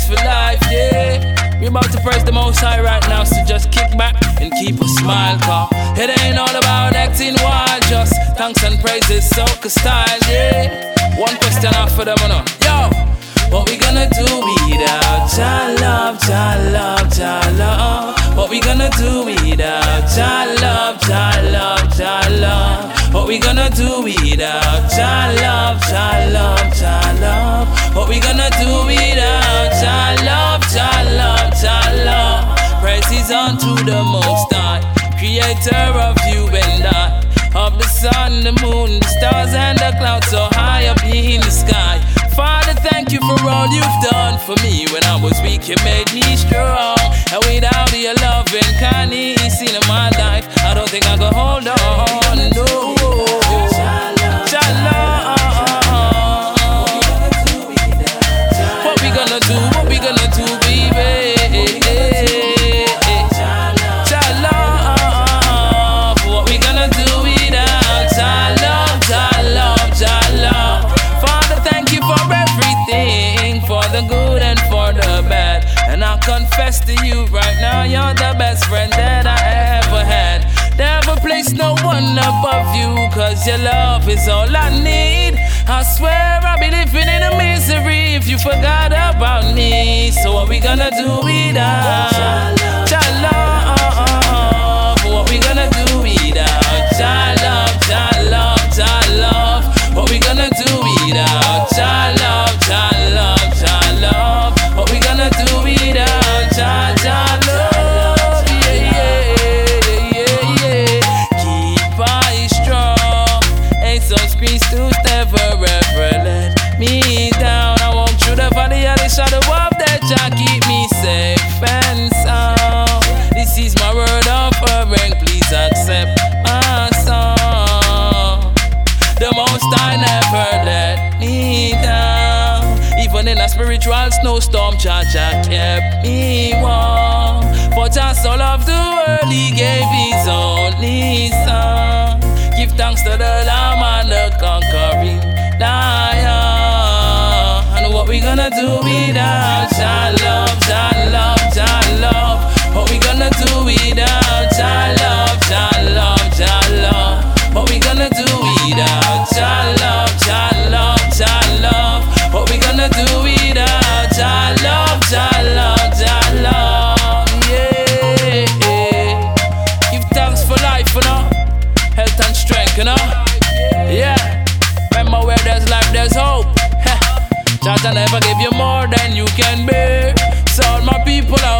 thanks for life, yeah. We about to praise the most high right now, so just kick back and keep a smile, car. It ain't all about acting wild, just thanks and praises, soca style, yeah. One question for them, no. Yo, what we gonna do without your love, your love, your love? What we gonna do without your love, your love, your love? What we gonna do without your love, your love, your love? What we gonna do without Creator of you and I, of the sun, the moon, the stars, and the clouds so high up in the sky. Father, thank you for all you've done for me. When I was weak, you made me strong. And without your love and kindness in my life, I don't think I could hold on. Confess to you right now, you're the best friend that I ever had. Never place no one above you, cause your love is all I need. I swear I'll be living in a misery if you forgot about me. So what we gonna do without never ever let me down. I walk through the valley of the shadow of death. Jah keep me safe and sound. This is my word offering. Please accept my song. The most high never let me down. Even in a spiritual snowstorm, Jah Jah kept me warm. For Jah so loved the world, He gave His only Son. Gonna do without Jah love, Jah Jah never give you more than you can bear. So all my people, I hear.